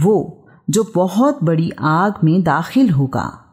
वो जो बहुत बड़ी आग में दाखिल होगा।